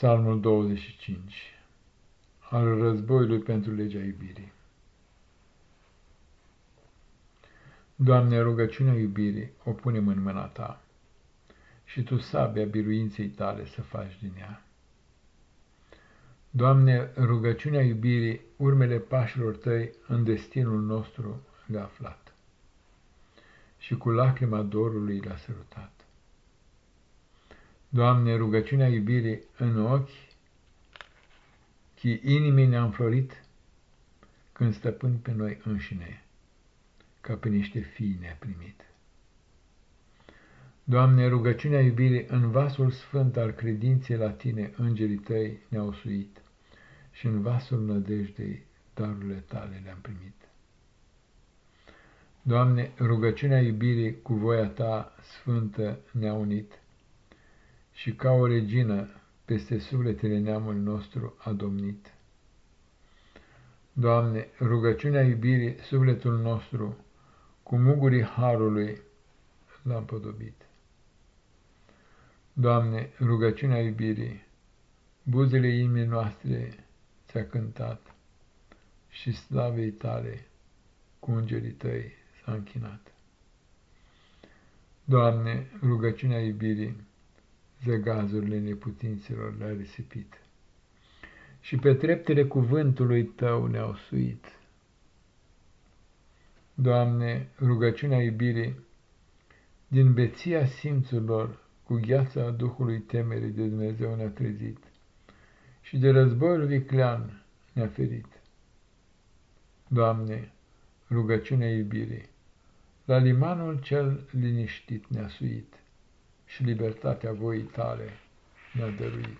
Psalmul 25 Al războiului pentru legea iubirii Doamne, rugăciunea iubirii o punem în mâna Ta și Tu sabia biruinței Tale să faci din ea. Doamne, rugăciunea iubirii, urmele pașilor Tăi în destinul nostru le-a aflat și cu lacrima dorului l-a sărutat. Doamne, rugăciunea iubirii în ochi, chi inimii ne-a înflorit, când stăpân pe noi înșine, ca pe niște fii ne-a primit. Doamne, rugăciunea iubirii în vasul sfânt al credinței la Tine, îngerii Tăi ne-au suit și în vasul nădejdei darurile Tale le-am primit. Doamne, rugăciunea iubirii cu voia Ta sfântă ne-a unit și ca o regină peste sufletele neamul nostru a domnit. Doamne, rugăciunea iubirii, sufletul nostru, cu mugurii harului l-a împodobit. Doamne, rugăciunea iubirii, buzele inimii noastre ți-a cântat și slavei tale cu îngerii tăi s-a închinat. Doamne, rugăciunea iubirii, zăgazurile neputinților le-a risipit. Și pe treptele cuvântului Tău ne-au suit. Doamne, rugăciunea iubirii, din beția simțurilor, cu gheața Duhului temerii de Dumnezeu ne-a trezit și de războiul viclean ne-a ferit. Doamne, rugăciunea iubirii, la limanul cel liniștit ne-a suit și libertatea voii tale ne-a dăruit.